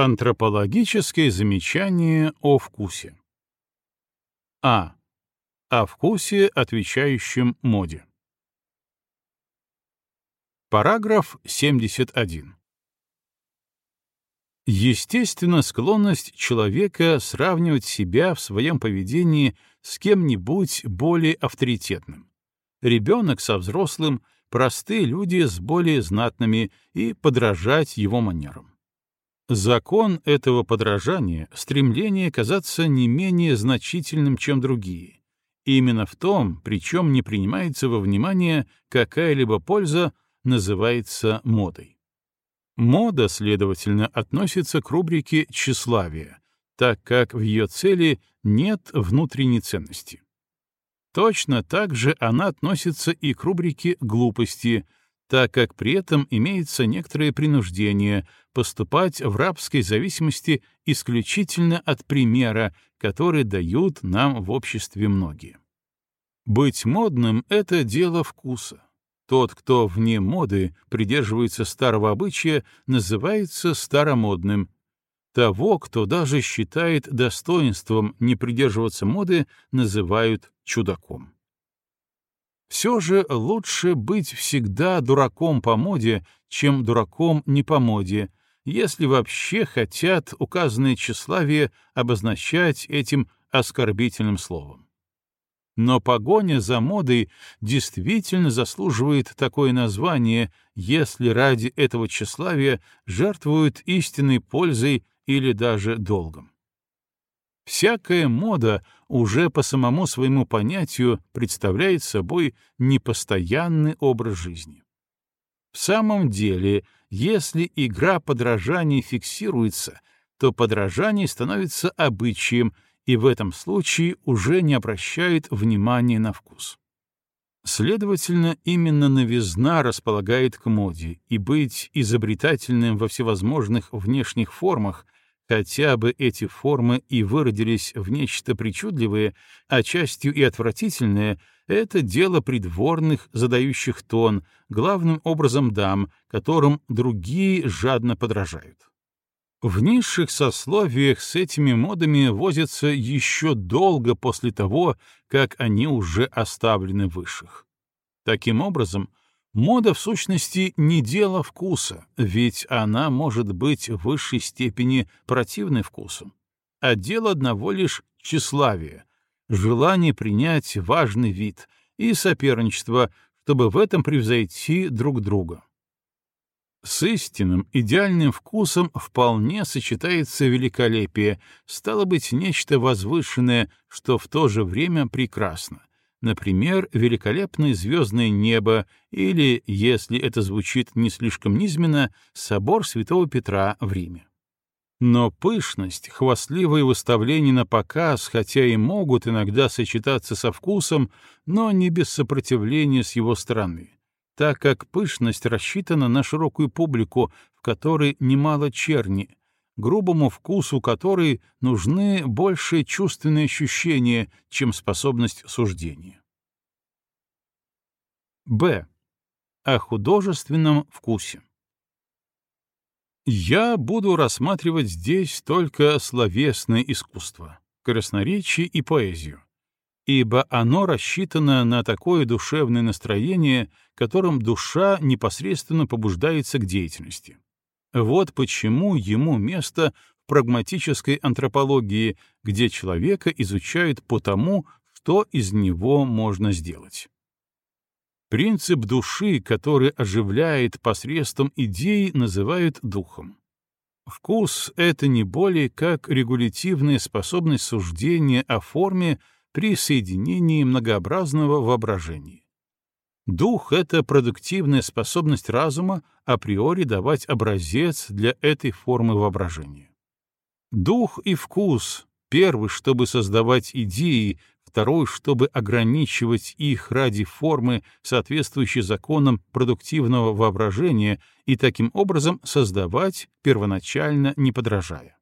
Антропологическое замечание о вкусе. А. О вкусе, отвечающем моде. Параграф 71. Естественно, склонность человека сравнивать себя в своем поведении с кем-нибудь более авторитетным. Ребенок со взрослым, простые люди с более знатными и подражать его манерам. Закон этого подражания — стремление казаться не менее значительным, чем другие. Именно в том, причем не принимается во внимание какая-либо польза, называется модой. Мода, следовательно, относится к рубрике «тщеславие», так как в ее цели нет внутренней ценности. Точно так же она относится и к рубрике «глупости», так как при этом имеется некоторое принуждение поступать в рабской зависимости исключительно от примера, который дают нам в обществе многие. Быть модным — это дело вкуса. Тот, кто вне моды придерживается старого обычая, называется старомодным. Того, кто даже считает достоинством не придерживаться моды, называют чудаком. Все же лучше быть всегда дураком по моде, чем дураком не по моде, если вообще хотят указанное тщеславие обозначать этим оскорбительным словом. Но погоня за модой действительно заслуживает такое название, если ради этого тщеславия жертвуют истинной пользой или даже долгом. Всякая мода уже по самому своему понятию представляет собой непостоянный образ жизни. В самом деле, если игра подражаний фиксируется, то подражание становится обычаем и в этом случае уже не обращает внимания на вкус. Следовательно, именно новизна располагает к моде, и быть изобретательным во всевозможных внешних формах — Хотя бы эти формы и выродились в нечто причудливое, а частью и отвратительное, это дело придворных, задающих тон, главным образом дам, которым другие жадно подражают. В низших сословиях с этими модами возятся еще долго после того, как они уже оставлены высших. Таким образом, Мода, в сущности, не дело вкуса, ведь она может быть в высшей степени противной вкусу, а дело одного лишь тщеславия, желание принять важный вид и соперничество, чтобы в этом превзойти друг друга. С истинным, идеальным вкусом вполне сочетается великолепие, стало быть, нечто возвышенное, что в то же время прекрасно, Например, великолепное звездное небо или, если это звучит не слишком низменно, собор Святого Петра в Риме. Но пышность, хвастливые выставления на показ, хотя и могут иногда сочетаться со вкусом, но не без сопротивления с его стороны, так как пышность рассчитана на широкую публику, в которой немало черни, грубому вкусу которой нужны больше чувственные ощущения, чем способность суждения. Б. О художественном вкусе. Я буду рассматривать здесь только словесное искусство, красноречие и поэзию, ибо оно рассчитано на такое душевное настроение, которым душа непосредственно побуждается к деятельности. Вот почему ему место в прагматической антропологии, где человека изучают по тому, что из него можно сделать. Принцип души, который оживляет посредством идей, называют духом. Вкус — это не более как регулятивная способность суждения о форме при соединении многообразного воображения. Дух — это продуктивная способность разума априори давать образец для этой формы воображения. Дух и вкус — первый, чтобы создавать идеи, второй, чтобы ограничивать их ради формы, соответствующей законам продуктивного воображения, и таким образом создавать, первоначально не подражая.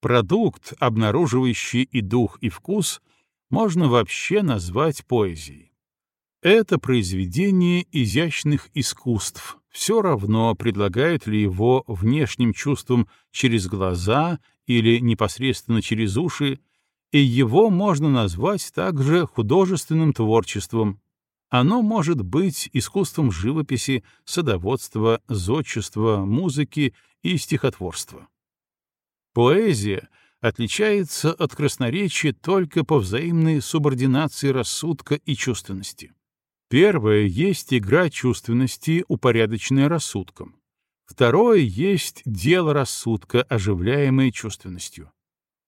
Продукт, обнаруживающий и дух, и вкус, можно вообще назвать поэзией. Это произведение изящных искусств, все равно предлагают ли его внешним чувствам через глаза или непосредственно через уши, и его можно назвать также художественным творчеством. Оно может быть искусством живописи, садоводства, зодчества, музыки и стихотворства. Поэзия отличается от красноречия только по взаимной субординации рассудка и чувственности. Первое есть игра чувственности, упорядоченная рассудком. Второе есть дело рассудка, оживляемое чувственностью.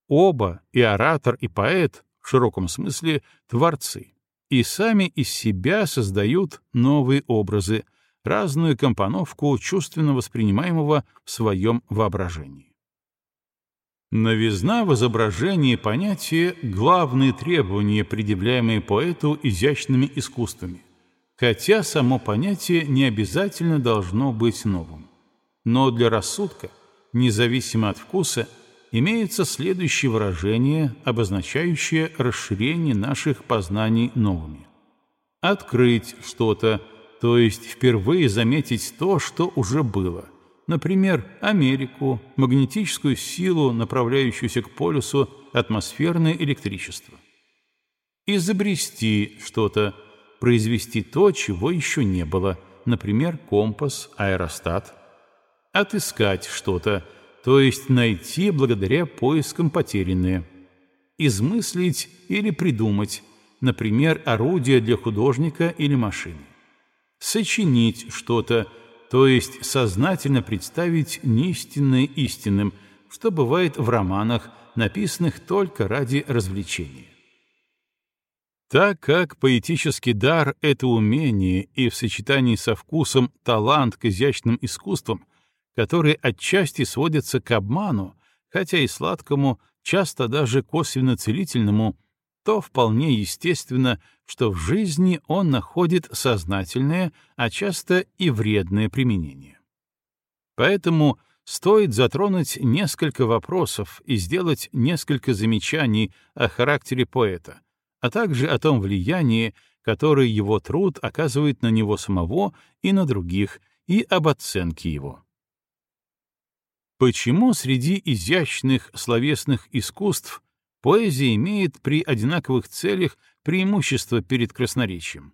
Оба, и оратор, и поэт, в широком смысле, творцы, и сами из себя создают новые образы, разную компоновку чувственно воспринимаемого в своем воображении. Новизна в изображении понятия — главные требования, предъявляемые поэту изящными искусствами, хотя само понятие не обязательно должно быть новым. Но для рассудка, независимо от вкуса, имеется следующее выражение, обозначающее расширение наших познаний новыми. Открыть что-то, то есть впервые заметить то, что уже было. Например, Америку, магнетическую силу, направляющуюся к полюсу, атмосферное электричество. Изобрести что-то, произвести то, чего еще не было, например, компас, аэростат. Отыскать что-то, то есть найти благодаря поискам потерянное. Измыслить или придумать, например, орудие для художника или машины. Сочинить что-то, то есть сознательно представить неистинное истинным, что бывает в романах, написанных только ради развлечения. Так как поэтический дар — это умение и в сочетании со вкусом талант к изящным искусствам, которые отчасти сводятся к обману, хотя и сладкому, часто даже косвенно целительному, то вполне естественно, что в жизни он находит сознательное, а часто и вредное применение. Поэтому стоит затронуть несколько вопросов и сделать несколько замечаний о характере поэта, а также о том влиянии, которое его труд оказывает на него самого и на других, и об оценке его. Почему среди изящных словесных искусств поэзия имеет при одинаковых целях преимущество перед красноречием?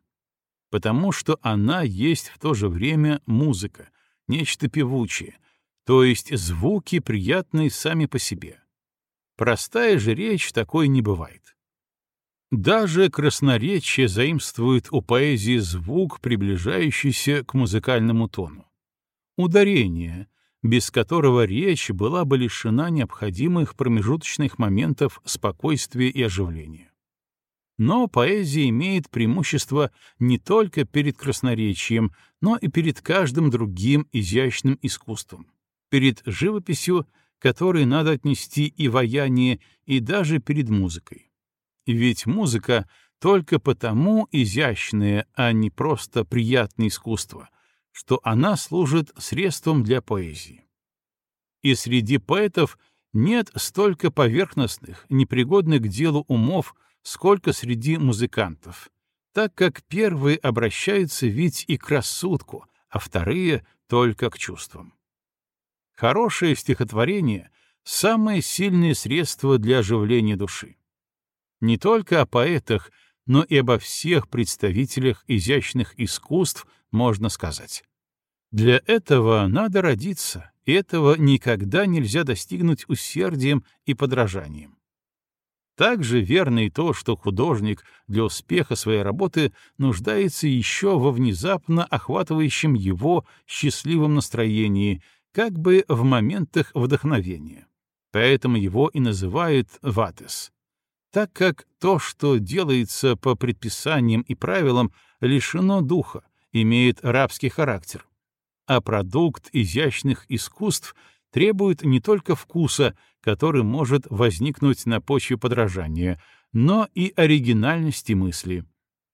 Потому что она есть в то же время музыка, нечто певучее, то есть звуки, приятные сами по себе. Простая же речь такой не бывает. Даже красноречие заимствует у поэзии звук, приближающийся к музыкальному тону. Ударение — без которого речь была бы лишена необходимых промежуточных моментов спокойствия и оживления. Но поэзия имеет преимущество не только перед красноречием, но и перед каждым другим изящным искусством, перед живописью, которой надо отнести и вояние, и даже перед музыкой. Ведь музыка только потому изящное, а не просто приятное искусство — что она служит средством для поэзии. И среди поэтов нет столько поверхностных, непригодных к делу умов, сколько среди музыкантов, так как первые обращаются ведь и к рассудку, а вторые — только к чувствам. Хорошее стихотворение — самое сильное средство для оживления души. Не только о поэтах, но и обо всех представителях изящных искусств можно сказать. Для этого надо родиться, и этого никогда нельзя достигнуть усердием и подражанием. Также верно и то, что художник для успеха своей работы нуждается еще во внезапно охватывающем его счастливом настроении, как бы в моментах вдохновения. Поэтому его и называют ватес так как то, что делается по предписаниям и правилам, лишено духа, имеет рабский характер. А продукт изящных искусств требует не только вкуса, который может возникнуть на почве подражания, но и оригинальности мысли.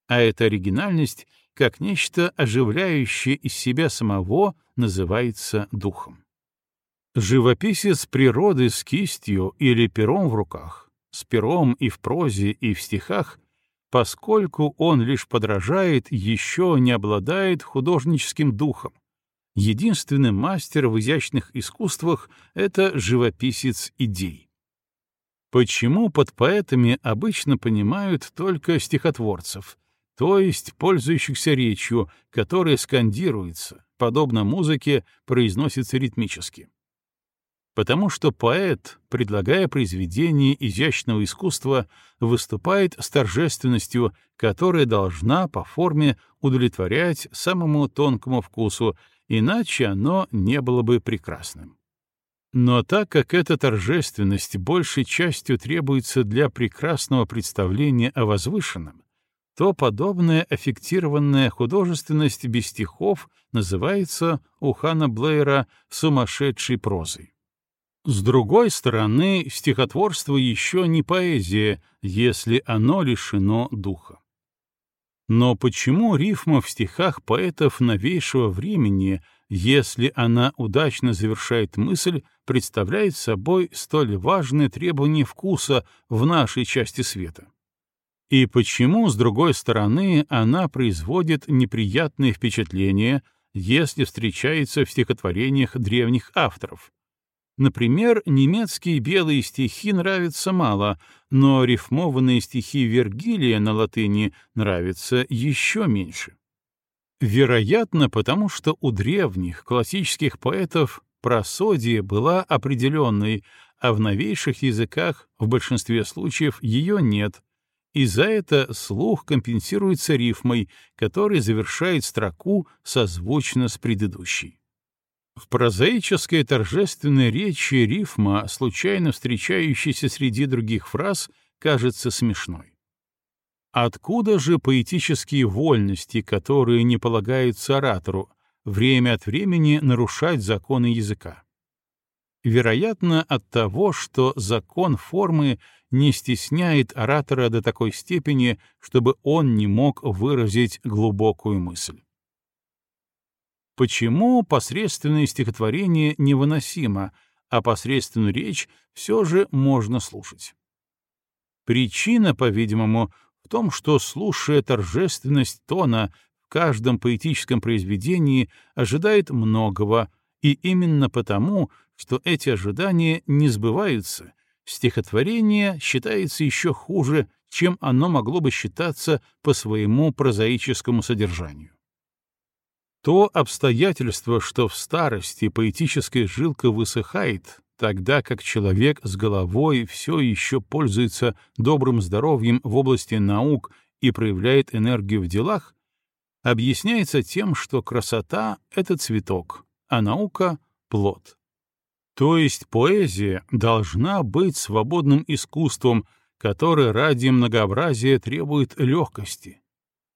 А эта оригинальность, как нечто оживляющее из себя самого, называется духом. Живописец природы с кистью или пером в руках с пером и в прозе, и в стихах, поскольку он лишь подражает, еще не обладает художническим духом, Единственный мастер в изящных искусствах — это живописец идей. Почему под поэтами обычно понимают только стихотворцев, то есть пользующихся речью, которая скандируется, подобно музыке, произносится ритмически? Потому что поэт, предлагая произведение изящного искусства, выступает с торжественностью, которая должна по форме удовлетворять самому тонкому вкусу, иначе оно не было бы прекрасным. Но так как эта торжественность большей частью требуется для прекрасного представления о возвышенном, то подобная аффектированная художественность без стихов называется у Хана Блейра сумасшедшей прозой. С другой стороны, стихотворство еще не поэзия, если оно лишено духа. Но почему рифма в стихах поэтов новейшего времени, если она удачно завершает мысль, представляет собой столь важное требование вкуса в нашей части света? И почему, с другой стороны, она производит неприятные впечатления, если встречается в стихотворениях древних авторов, Например, немецкие белые стихи нравятся мало, но рифмованные стихи Вергилия на латыни нравятся еще меньше. Вероятно, потому что у древних классических поэтов просодия была определенной, а в новейших языках в большинстве случаев ее нет, и за это слух компенсируется рифмой, которая завершает строку созвучно с предыдущей. В прозаической торжественной речи рифма, случайно встречающаяся среди других фраз, кажется смешной. Откуда же поэтические вольности, которые не полагаются оратору, время от времени нарушать законы языка? Вероятно, от того, что закон формы не стесняет оратора до такой степени, чтобы он не мог выразить глубокую мысль. Почему посредственное стихотворение невыносимо, а посредственную речь все же можно слушать? Причина, по-видимому, в том, что, слушая торжественность тона в каждом поэтическом произведении, ожидает многого, и именно потому, что эти ожидания не сбываются, стихотворение считается еще хуже, чем оно могло бы считаться по своему прозаическому содержанию. То обстоятельство, что в старости поэтическая жилка высыхает, тогда как человек с головой все еще пользуется добрым здоровьем в области наук и проявляет энергию в делах, объясняется тем, что красота — это цветок, а наука — плод. То есть поэзия должна быть свободным искусством, которое ради многообразия требует легкости.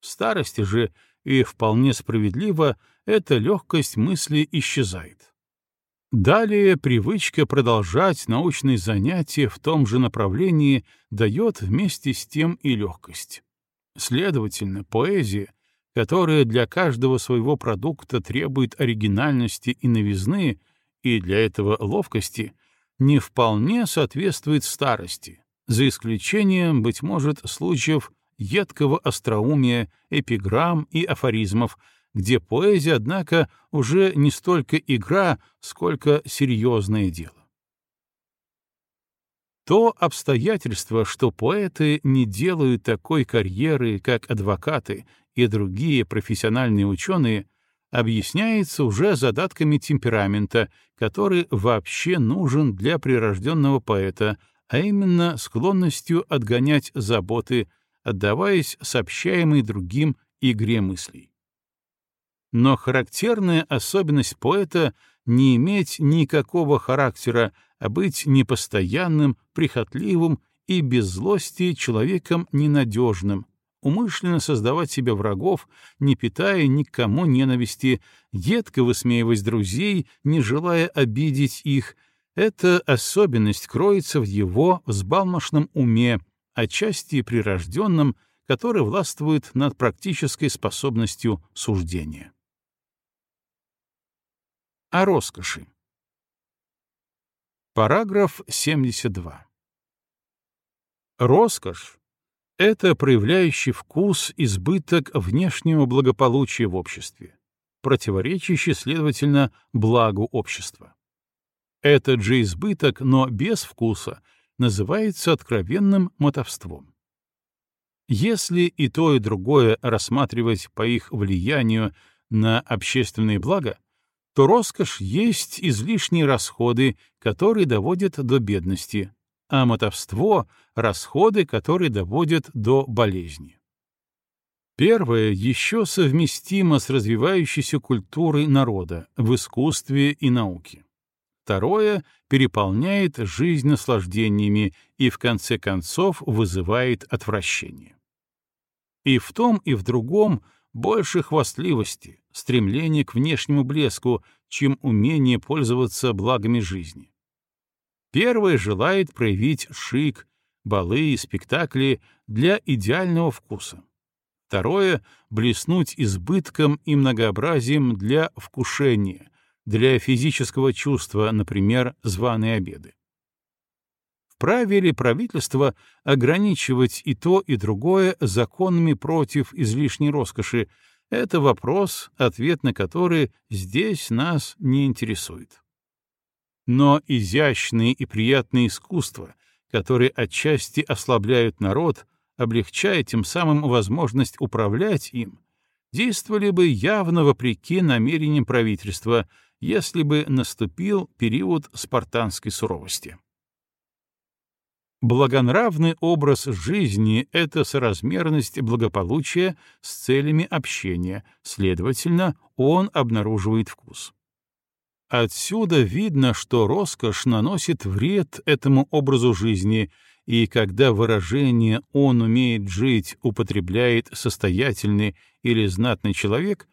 В старости же — и вполне справедливо эта легкость мысли исчезает. Далее привычка продолжать научные занятия в том же направлении дает вместе с тем и легкость. Следовательно, поэзия, которая для каждого своего продукта требует оригинальности и новизны, и для этого ловкости, не вполне соответствует старости, за исключением, быть может, случаев едкого остроумия, эпиграмм и афоризмов, где поэзия, однако, уже не столько игра, сколько серьезное дело. То обстоятельство, что поэты не делают такой карьеры, как адвокаты и другие профессиональные ученые, объясняется уже задатками темперамента, который вообще нужен для прирожденного поэта, а именно склонностью отгонять заботы, отдаваясь сообщаемой другим игре мыслей. Но характерная особенность поэта — не иметь никакого характера, а быть непостоянным, прихотливым и без злости человеком ненадежным, умышленно создавать себе врагов, не питая никому ненависти, едко высмеивать друзей, не желая обидеть их — эта особенность кроется в его взбалмошном уме, отчасти прирожденным, который властвует над практической способностью суждения. О роскоши. Параграф 72. Роскошь — это проявляющий вкус избыток внешнего благополучия в обществе. противоречащий, следовательно, благу общества. Этот же избыток, но без вкуса, называется откровенным мотовством. Если и то, и другое рассматривать по их влиянию на общественные блага, то роскошь есть излишние расходы, которые доводят до бедности, а мотовство — расходы, которые доводят до болезни. Первое еще совместимо с развивающейся культурой народа в искусстве и науке. Второе переполняет жизнь наслаждениями и в конце концов вызывает отвращение. И в том, и в другом больше хвастливости, стремление к внешнему блеску, чем умение пользоваться благами жизни. Первое желает проявить шик, балы и спектакли для идеального вкуса. Второе — блеснуть избытком и многообразием для вкушения, для физического чувства, например, званые обеды. Вправе ли правительство ограничивать и то, и другое законами против излишней роскоши, это вопрос, ответ на который здесь нас не интересует. Но изящные и приятные искусства, которые отчасти ослабляют народ, облегчая тем самым возможность управлять им, действовали бы явно вопреки намерениям правительства, если бы наступил период спартанской суровости. Благонравный образ жизни — это соразмерность благополучия с целями общения, следовательно, он обнаруживает вкус. Отсюда видно, что роскошь наносит вред этому образу жизни, и когда выражение «он умеет жить» употребляет состоятельный или знатный человек,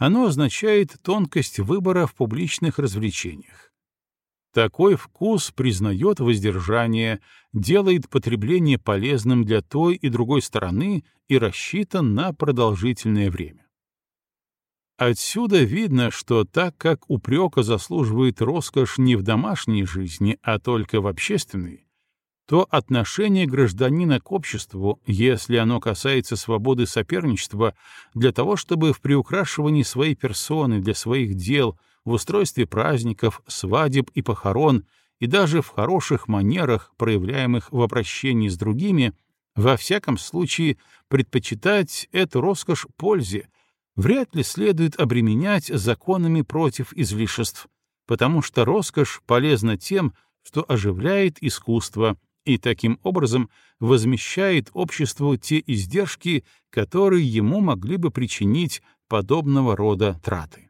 оно означает тонкость выбора в публичных развлечениях. Такой вкус признает воздержание, делает потребление полезным для той и другой стороны и рассчитан на продолжительное время. Отсюда видно, что так как упрека заслуживает роскошь не в домашней жизни, а только в общественной, то отношение гражданина к обществу, если оно касается свободы соперничества, для того, чтобы в приукрашивании своей персоны для своих дел — в устройстве праздников, свадеб и похорон, и даже в хороших манерах, проявляемых в обращении с другими, во всяком случае предпочитать эту роскошь пользе, вряд ли следует обременять законами против излишеств, потому что роскошь полезна тем, что оживляет искусство и таким образом возмещает обществу те издержки, которые ему могли бы причинить подобного рода траты.